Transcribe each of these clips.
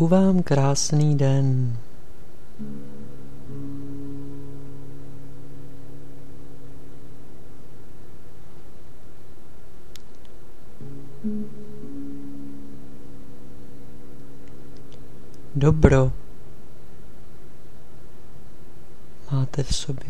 Přeju vám krásný den. Dobro máte v sobě.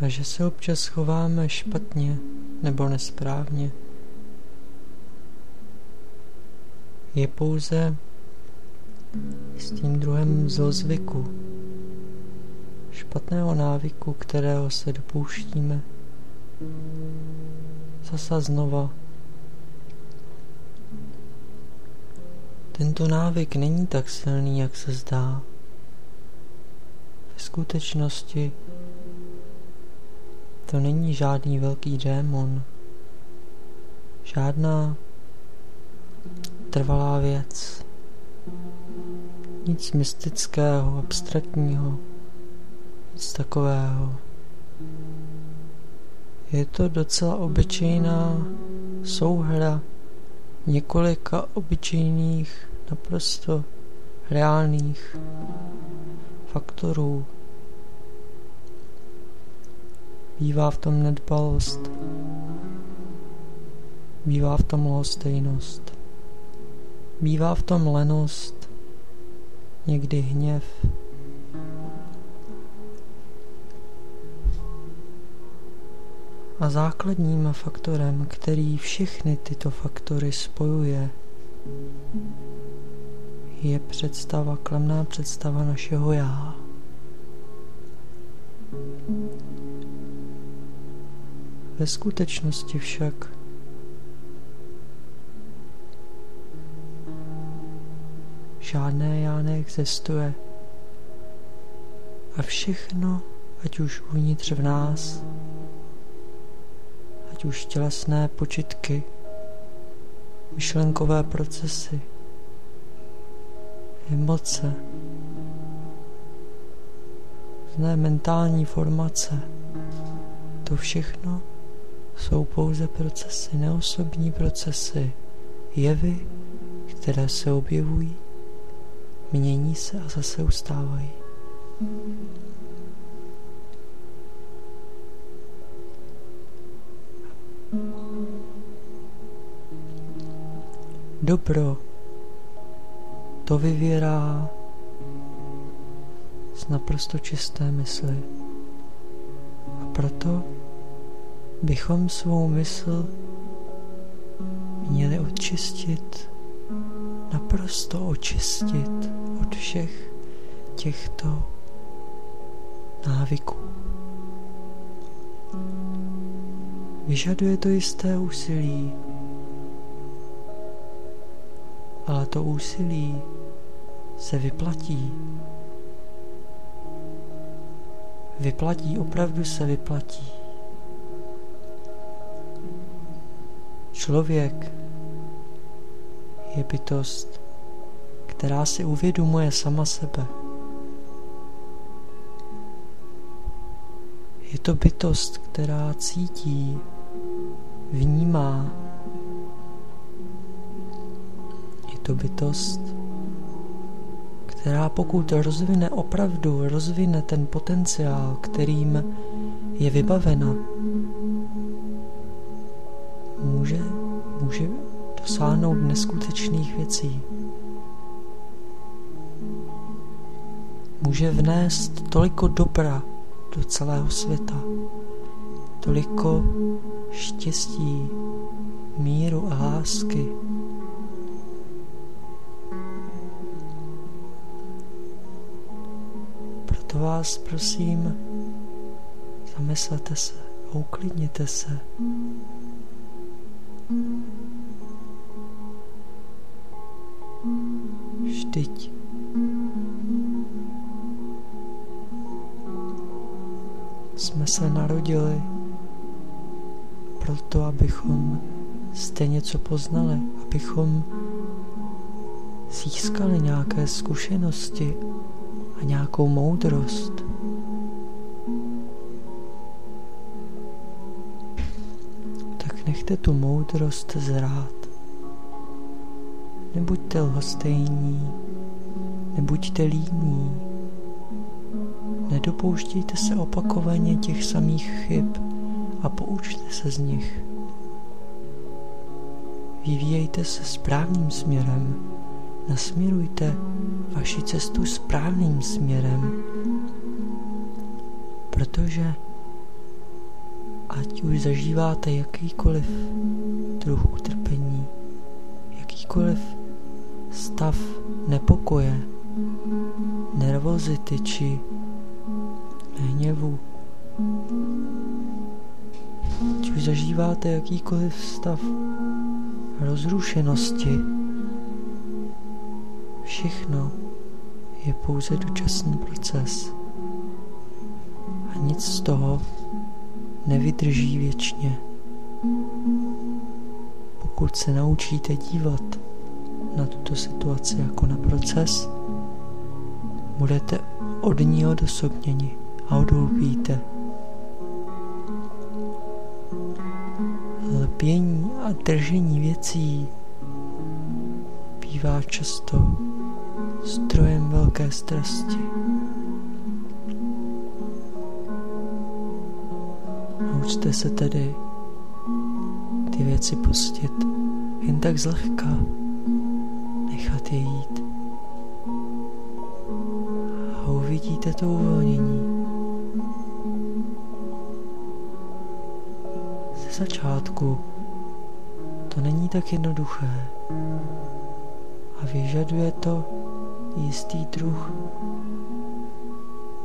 A že se občas chováme špatně nebo nesprávně, je pouze s tím druhem zlozvyku, špatného návyku, kterého se dopouštíme. Zasa znova. Tento návyk není tak silný, jak se zdá. Ve skutečnosti to není žádný velký démon, žádná trvalá věc, nic mystického, abstraktního, nic takového. Je to docela obyčejná souhra několika obyčejných, naprosto reálných faktorů. Bývá v tom nedbalost, bývá v tom lhostejnost, bývá v tom lenost, někdy hněv, A základním faktorem, který všechny tyto faktory spojuje, je představa, klamná představa našeho já. Ve skutečnosti však žádné já neexistuje. A všechno, ať už uvnitř v nás, ať už tělesné počitky, myšlenkové procesy, emoce, různé mentální formace. To všechno jsou pouze procesy, neosobní procesy, jevy, které se objevují, mění se a zase ustávají. Dobro to vyvěrá z naprosto čisté mysli. A proto bychom svou mysl měli očistit, naprosto očistit od všech těchto návyků. Vyžaduje to jisté úsilí, ale to úsilí se vyplatí. Vyplatí, opravdu se vyplatí. Člověk je bytost, která si uvědomuje sama sebe. Je to bytost, která cítí, vnímá. Je to bytost, která pokud rozvine opravdu, rozvine ten potenciál, kterým je vybavena, dosáhnout neskutečných věcí. Může vnést toliko dobra do celého světa, toliko štěstí, míru a lásky. Proto vás prosím, zamyslete se a uklidněte se. Vždyť jsme se narodili proto, abychom jste něco poznali, abychom získali nějaké zkušenosti a nějakou moudrost. Tak nechte tu moudrost zrát. Nebuďte lhostejní, nebuďte líní, nedopouštějte se opakovaně těch samých chyb a poučte se z nich. Vyvíjejte se správným směrem, nasměrujte vaši cestu správným směrem, protože ať už zažíváte jakýkoliv druh utrpení, jakýkoliv stav nepokoje, nervozity či hněvu, ať už zažíváte jakýkoliv stav rozrušenosti, všechno je pouze dočasný proces a nic z toho nevydrží věčně. Pokud se naučíte dívat na tuto situaci jako na proces, budete od ní odosobněni a odolvíte. Lpění a držení věcí bývá často strojem velké strasti. Naučte se tedy ty věci pustit jen tak zlehka, uvidíte to uvolnění. Ze začátku. To není tak jednoduché. A vyžaduje to jistý druh.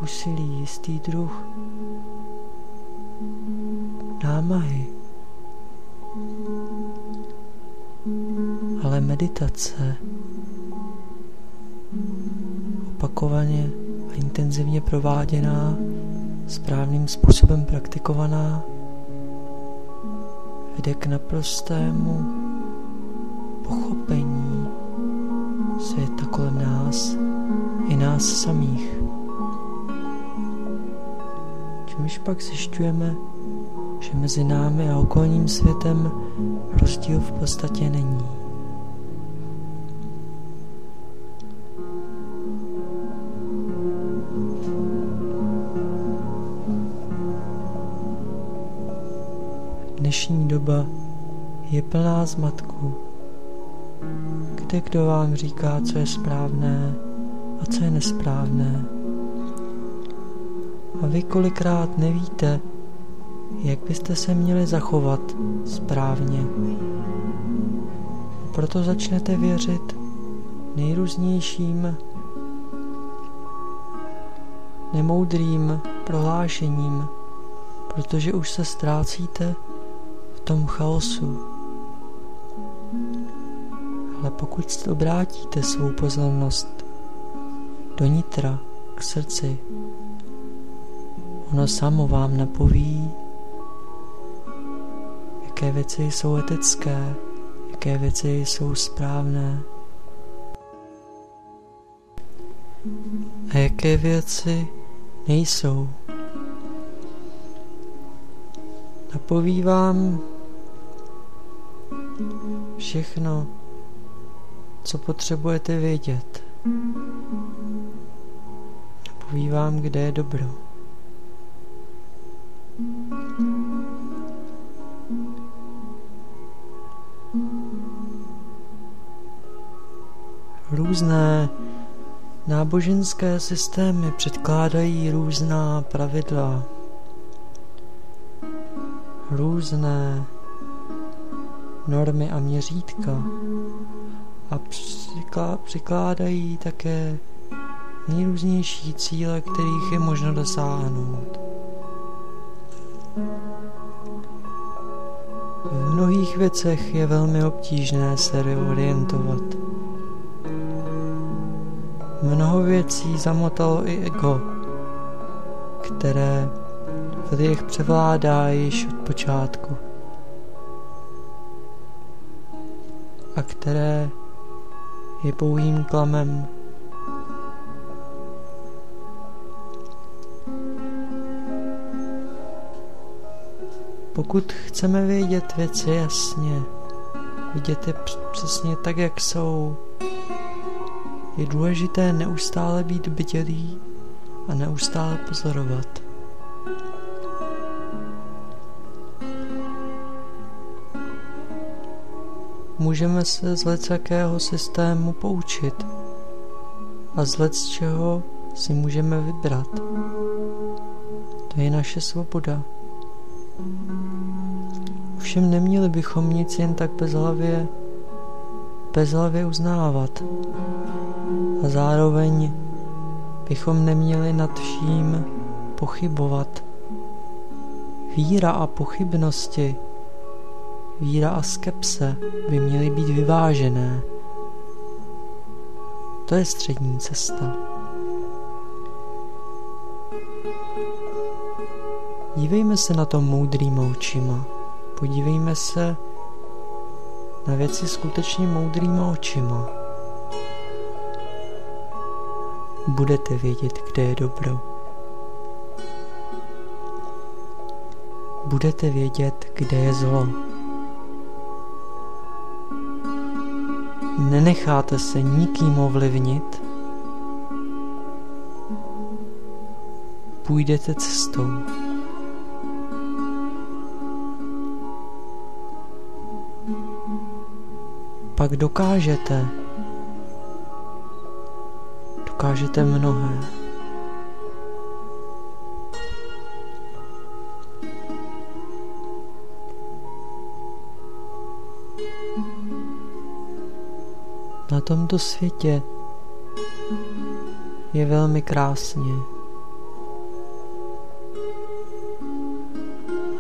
Úsilí, jistý druh. Námahy. Ale meditace. Opakovaně intenzivně prováděná, správným způsobem praktikovaná, vede k naprostému pochopení světa kolem nás i nás samých. Čímž pak zjišťujeme, že mezi námi a okolním světem rozdíl v podstatě není. Doba je plná zmatku. Kde kdo vám říká, co je správné a co je nesprávné. A vy kolikrát nevíte, jak byste se měli zachovat správně. A proto začnete věřit nejrůznějším nemoudrým prohlášením, protože už se ztrácíte tom chaosu. Ale pokud obrátíte svou pozornost do nitra, k srdci, ono samo vám napoví, jaké věci jsou etické, jaké věci jsou správné a jaké věci nejsou. Napoví vám všechno, co potřebujete vědět. Napoví vám, kde je dobro. Různé náboženské systémy předkládají různá pravidla, různé normy a měřítka a přikládají také nejrůznější cíle, kterých je možno dosáhnout. V mnohých věcech je velmi obtížné se reorientovat. Mnoho věcí zamotalo i ego, které v lidech převládá již od počátku. Které je pouhým klamem. Pokud chceme vědět věci jasně, vidět je přesně tak, jak jsou, je důležité neustále být bdělý a neustále pozorovat. Můžeme se z jakého systému poučit a z z čeho si můžeme vybrat. To je naše svoboda. Ovšem neměli bychom nic jen tak bezhlavě, bezhlavě uznávat. A zároveň bychom neměli nad vším pochybovat. Víra a pochybnosti, víra a skepse by měly být vyvážené. To je střední cesta. Dívejme se na to moudrýma očima. Podívejme se na věci skutečně moudrýma očima. Budete vědět, kde je dobro. Budete vědět, kde je zlo. Nenecháte se nikým ovlivnit. Půjdete cestou. pak dokážete. Dokážete mnohé. Na tomto světě je velmi krásně.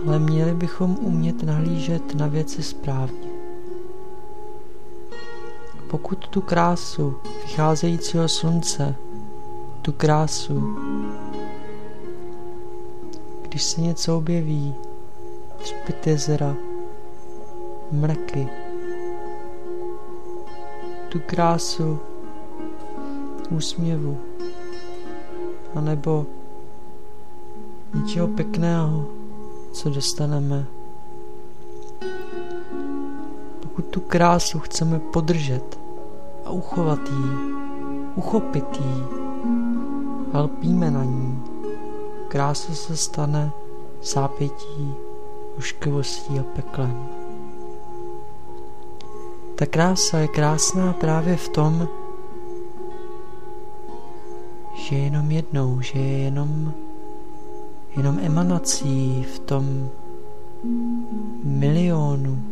Ale měli bychom umět nahlížet na věci správně. Pokud tu krásu vycházejícího slunce, tu krásu, když se něco objeví, třpit jezera, mraky, tu krásu úsměvu, anebo něčeho pěkného, co dostaneme. Pokud tu krásu chceme podržet, a uchovat jí, uchopit a lpíme na ní. Krása se stane zápětí, ošklivostí a peklem. Ta krása je krásná právě v tom, že je jenom jednou, že je jenom, jenom emanací v tom milionu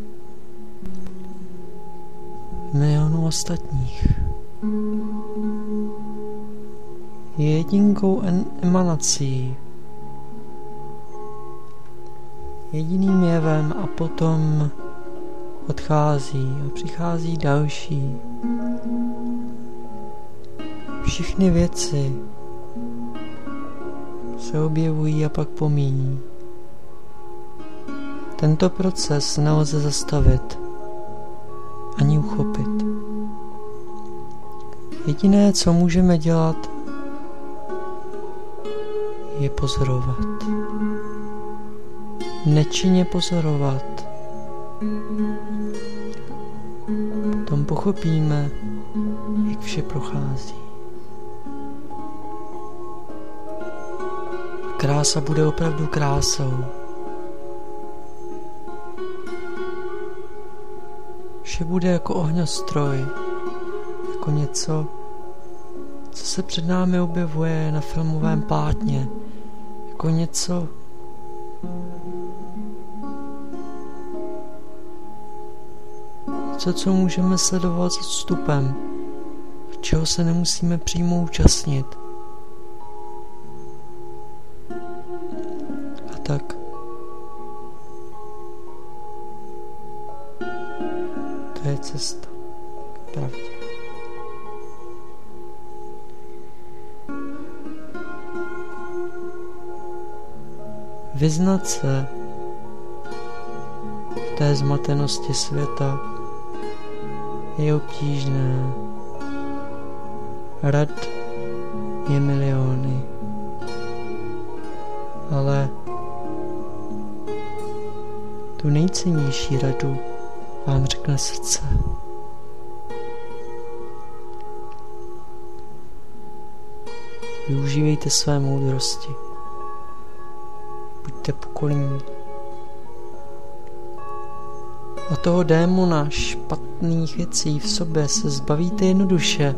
milionů ostatních. Je jedinkou emanací, jediným jevem a potom odchází a přichází další. Všechny věci se objevují a pak pomíní. Tento proces nelze zastavit ani uchopit. Jediné, co můžeme dělat, je pozorovat. Nečinně pozorovat. Pochopíme, jak vše prochází. Krása bude opravdu krásou. Vše bude jako ohňostroj, jako něco, co se před námi objevuje na filmovém plátně, jako něco, něco, co můžeme sledovat s odstupem, čeho se nemusíme přímo účastnit. A tak To je cesta k pravdě. Vyznat se v té zmatenosti světa je obtížné. Rad je miliony. Ale tu nejcennější radu vám řekne srdce. Využívejte své moudrosti. Buďte pokorní. A toho démona špatných věcí v sobě se zbavíte jednoduše.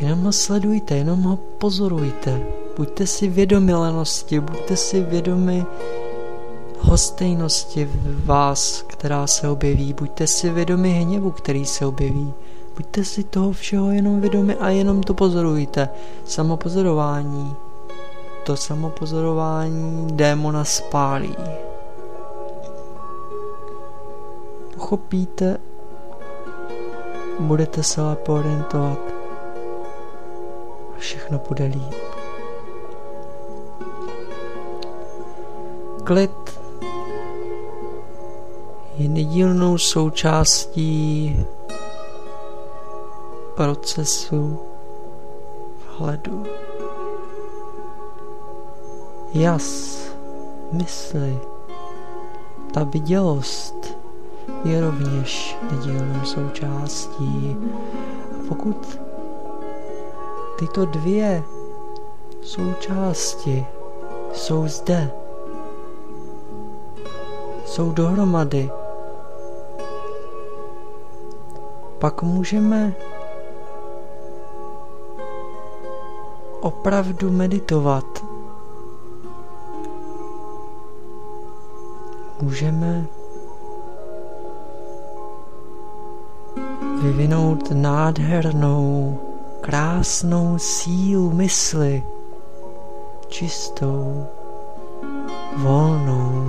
Jenom ho sledujte, jenom ho pozorujte. Buďte si vědomi lenosti, buďte si vědomi hostejnosti v vás, která se objeví. Buďte si vědomi hněvu, který se objeví. Buďte si toho všeho jenom vědomi a jenom to pozorujte. Samopozorování. To samopozorování démona spálí. Pochopíte, budete se lépe orientovat a všechno bude líp. Klid je nedílnou součástí procesu vhledu. Jas, mysli, ta vidělost je rovněž nedílnou součástí. A pokud tyto dvě součásti jsou zde, jsou dohromady, pak můžeme opravdu meditovat. Nádhernou, krásnou sílu mysli, čistou, volnou,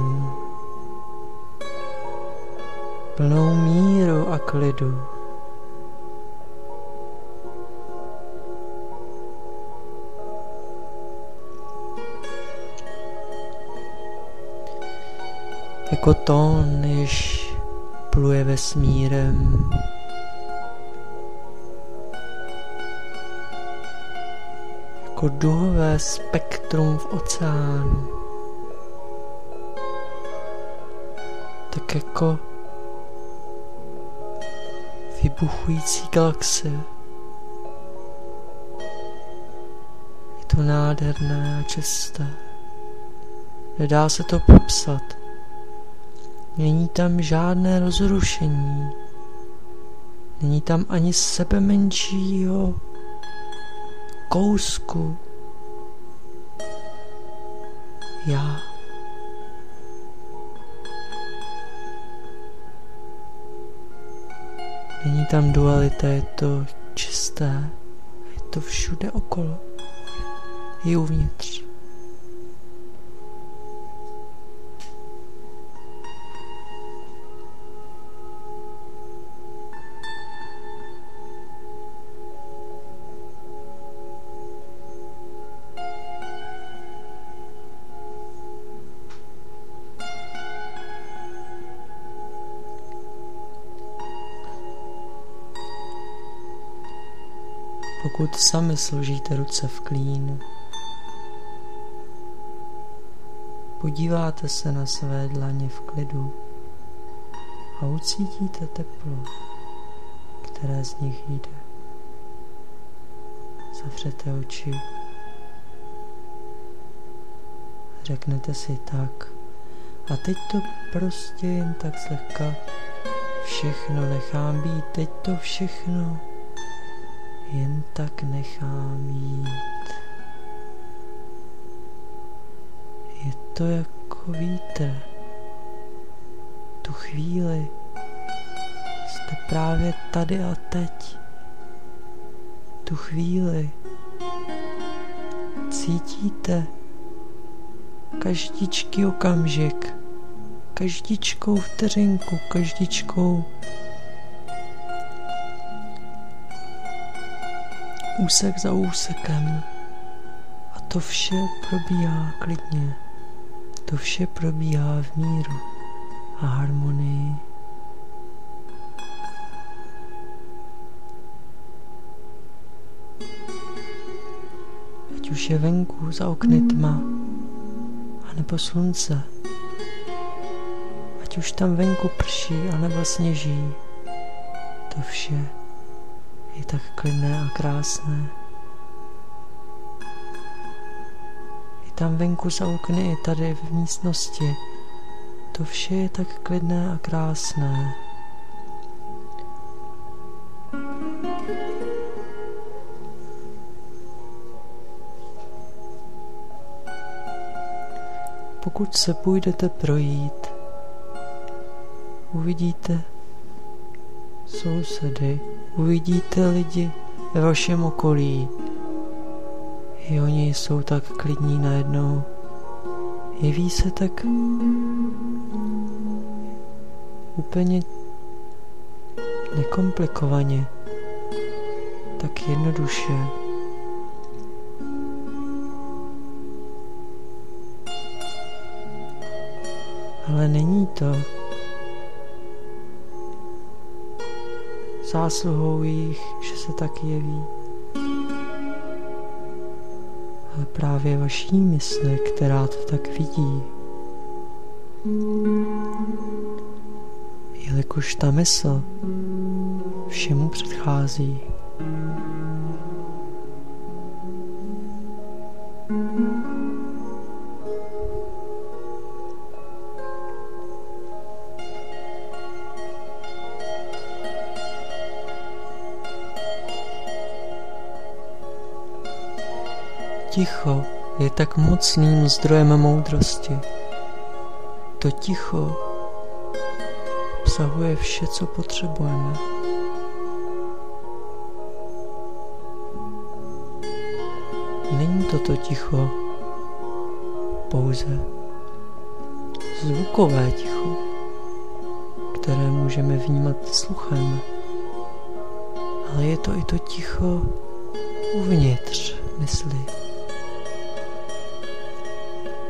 plnou míru a klidu. jako tón, jež pluje vesmírem. Jako duhové spektrum v oceánu. Tak jako vybuchující galaxie. Je to nádherné a čisté. Nedá se to popsat. Není tam žádné rozrušení. Není tam ani sebe menšího kousku. Já. Není tam dualita, je to čisté. Je to všude okolo. Je uvnitř. Pokud sami složíte ruce v klín. Podíváte se na své dlaně v klidu a ucítíte teplo, které z nich jde. Zavřete oči. Řeknete si tak. A teď to prostě jen tak zlehka všechno nechám být. Teď to všechno jen tak nechám jít. Je to jako vítr. Tu chvíli jste právě tady a teď. Tu chvíli cítíte každičký okamžik, každičkou vteřinku, každičkou úsek za úsekem. A to vše probíhá klidně. To vše probíhá v míru a harmonii. Ať už je venku za okny tma, anebo slunce. Ať už tam venku prší, anebo sněží. To vše je tak klidné a krásné. I tam venku za okny, i tady v místnosti, to vše je tak klidné a krásné. Pokud se půjdete projít, uvidíte sousedy, uvidíte lidi ve vašem okolí. I oni jsou tak klidní najednou. Jeví se tak úplně nekomplikovaně, tak jednoduše. Ale není to zásluhou jich, že se tak jeví. Ale právě vaší mysli, která to tak vidí. Jelikož ta mysl všemu předchází. Ticho je tak mocným zdrojem moudrosti. To ticho obsahuje vše, co potřebujeme. Není toto ticho pouze zvukové ticho, které můžeme vnímat sluchem, ale je to i to ticho uvnitř mysli.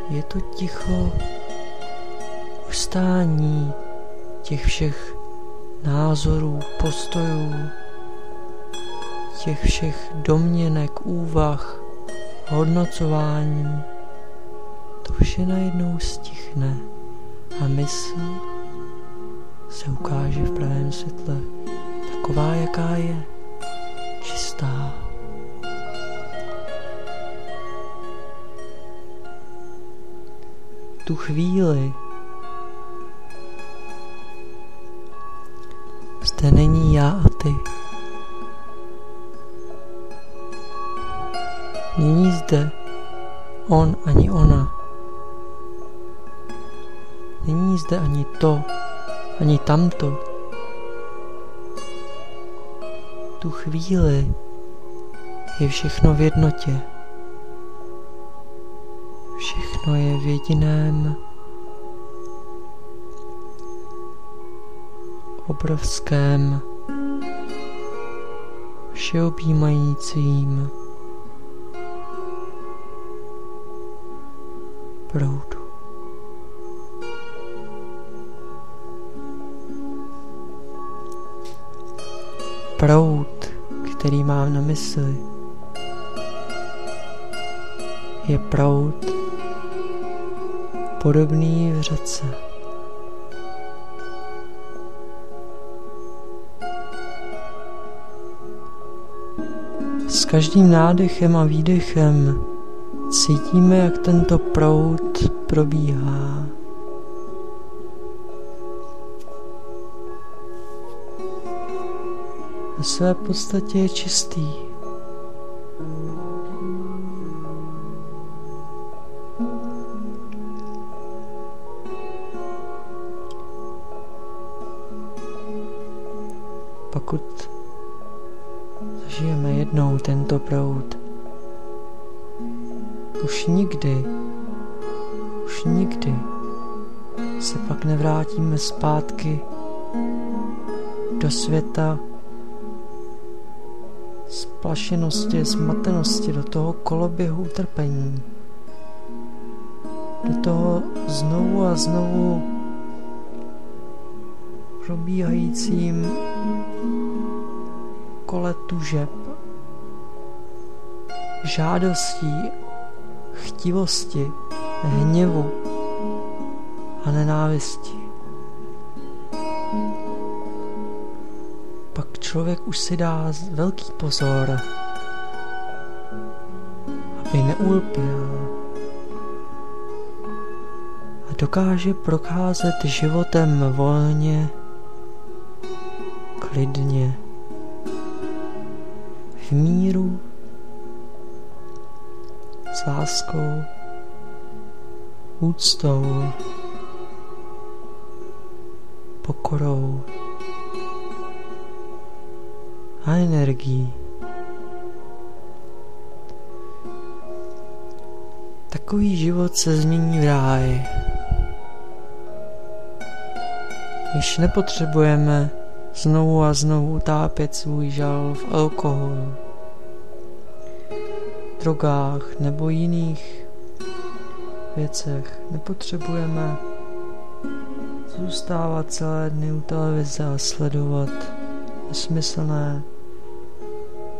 Je to ticho ustání těch všech názorů, postojů, těch všech domněnek, úvah, hodnocování. To vše najednou stichne a mysl se ukáže v pravém světle, taková, jaká je, čistá. Tu chvíli zde není já a ty. Není zde on ani ona. Není zde ani to, ani tamto. Tu chvíli je všechno v jednotě. Všechno je v jediném. Obrovském. Všeobjímajícím. Proudu. Proud, který mám na mysli, je proud podobný v řece. S každým nádechem a výdechem cítíme, jak tento proud probíhá. Ve své podstatě je čistý. Tento proud, už nikdy, už nikdy se pak nevrátíme zpátky do světa splašenosti, zmatenosti, do toho koloběhu utrpení, do toho znovu a znovu probíhajícím kole tužeb. Žádostí, chtivosti, hněvu a nenávisti. Pak člověk už si dá velký pozor, aby neulpěl a dokáže procházet životem volně, klidně, v míru, láskou, úctou, pokorou a energií. Takový život se změní v ráj. Již nepotřebujeme znovu a znovu utápět svůj žal v alkoholu, drogách nebo jiných věcech. Nepotřebujeme zůstávat celé dny u televize a sledovat nesmyslné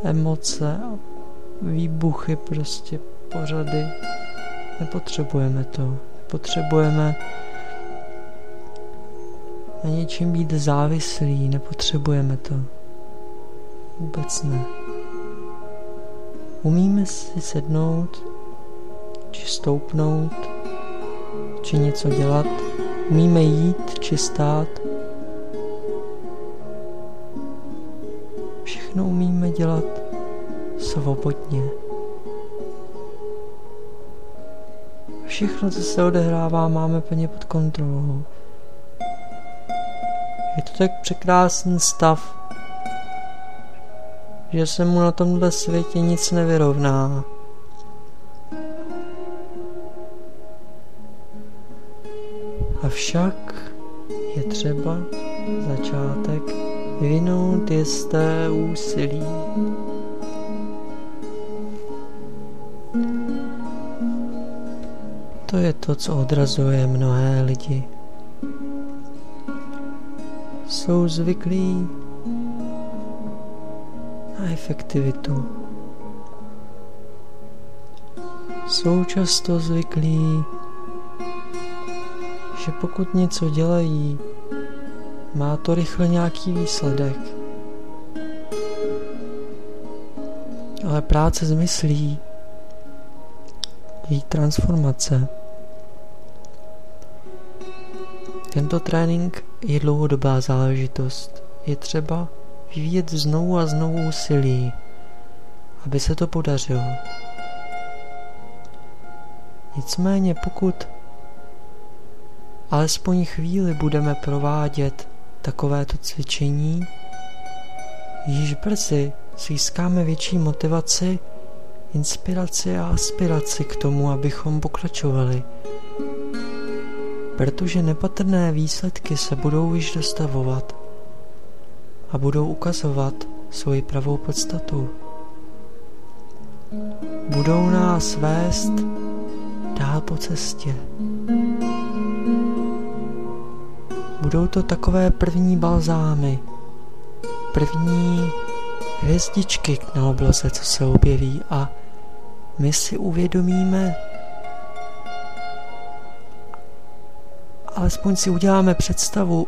emoce a výbuchy prostě pořady. Nepotřebujeme to. Nepotřebujeme na něčím být závislí, nepotřebujeme to. Vůbec ne. Umíme si sednout, či stoupnout, či něco dělat, umíme jít, či stát. Všechno umíme dělat svobodně. Všechno, co se odehrává, máme plně pod kontrolou. Je to tak překrásný stav, že se mu na tomhle světě nic nevyrovná. Avšak je třeba začátek vyvinout jisté úsilí. To je to, co odrazuje mnohé lidi jsou zvyklí efektivitu. Jsou často zvyklí, že pokud něco dělají, má to rychle nějaký výsledek. Ale práce zmyslí, její transformace. Tento trénink je dlouhodobá záležitost. Je třeba vyvíjet znovu a znovu úsilí, aby se to podařilo. Nicméně pokud alespoň chvíli budeme provádět takovéto cvičení, již brzy získáme větší motivaci, inspiraci a aspiraci k tomu, abychom pokračovali protože nepatrné výsledky se budou již dostavovat a budou ukazovat svoji pravou podstatu. Budou nás vést dál po cestě. Budou to takové první balzámy, první hvězdičky na obloze, co se objeví a my si uvědomíme, alespoň si uděláme představu,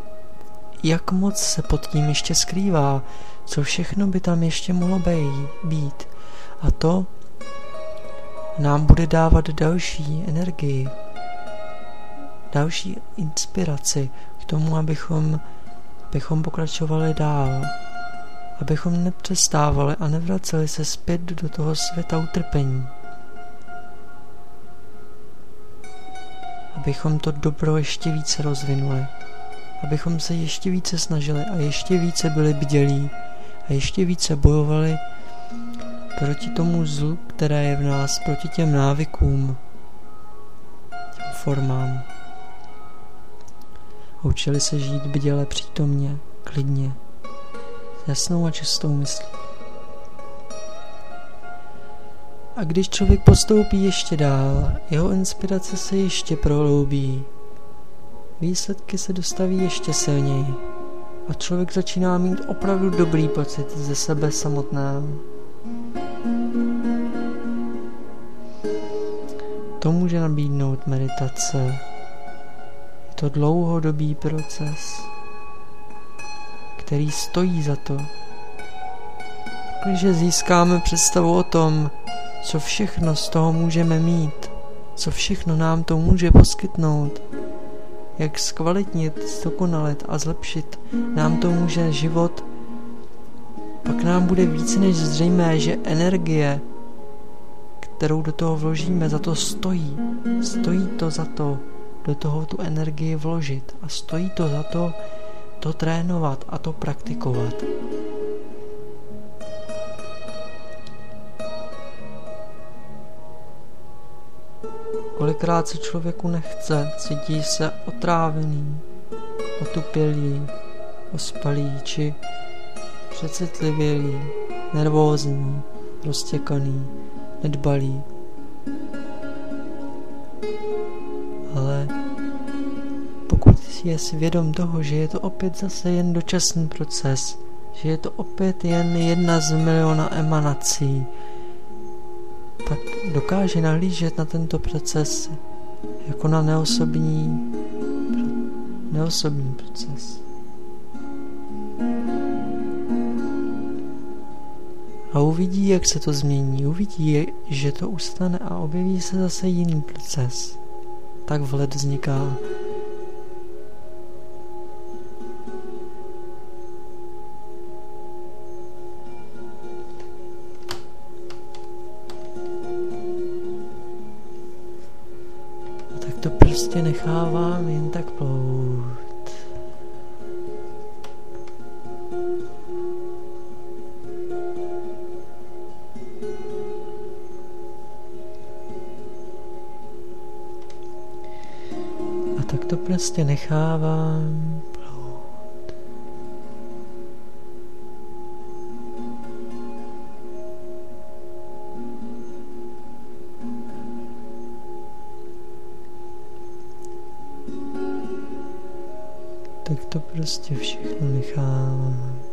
jak moc se pod tím ještě skrývá, co všechno by tam ještě mohlo být. A to nám bude dávat další energii, další inspiraci k tomu, abychom, abychom pokračovali dál, abychom nepřestávali a nevraceli se zpět do toho světa utrpení. abychom to dobro ještě více rozvinuli, abychom se ještě více snažili a ještě více byli bdělí a ještě více bojovali proti tomu zlu, které je v nás, proti těm návykům, těm formám. Učili se žít bděle přítomně, klidně, s jasnou a čistou myslí. A když člověk postoupí ještě dál, jeho inspirace se ještě prohloubí. Výsledky se dostaví ještě silněji a člověk začíná mít opravdu dobrý pocit ze sebe samotného. to může nabídnout meditace. Je to dlouhodobý proces, který stojí za to. Když získáme představu o tom, co všechno z toho můžeme mít, co všechno nám to může poskytnout, jak zkvalitnit, zdokonalit a zlepšit nám to může život, pak nám bude více než zřejmé, že energie, kterou do toho vložíme, za to stojí. Stojí to za to do toho tu energii vložit a stojí to za to to trénovat a to praktikovat. Kolikrát se člověku nechce, cítí se otrávený, otupělý, ospalý či přecitlivělý, nervózní, roztěkaný, nedbalý. Ale pokud je svědom toho, že je to opět zase jen dočasný proces, že je to opět jen jedna z miliona emanací, dokáže nahlížet na tento proces jako na neosobní, neosobní proces. A uvidí, jak se to změní, uvidí, že to ustane a objeví se zase jiný proces. Tak vhled vzniká to prostě nechávám tak to prostě všechno nechávám.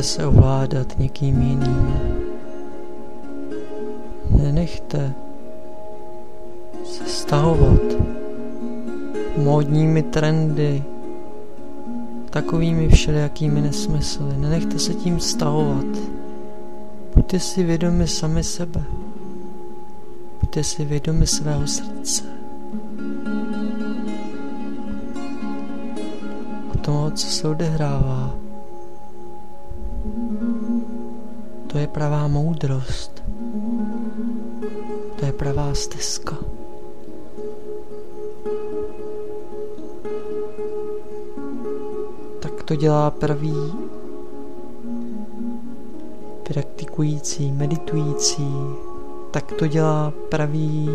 Nenechte se ovládat někým jiným. Nenechte se stahovat módními trendy, takovými všelijakými nesmysly. Nenechte se tím stahovat. Buďte si vědomi sami sebe. Buďte si vědomi svého srdce. O toho, co se odehrává To je pravá moudrost. To je pravá stezka. Tak to dělá pravý praktikující, meditující. Tak to dělá pravý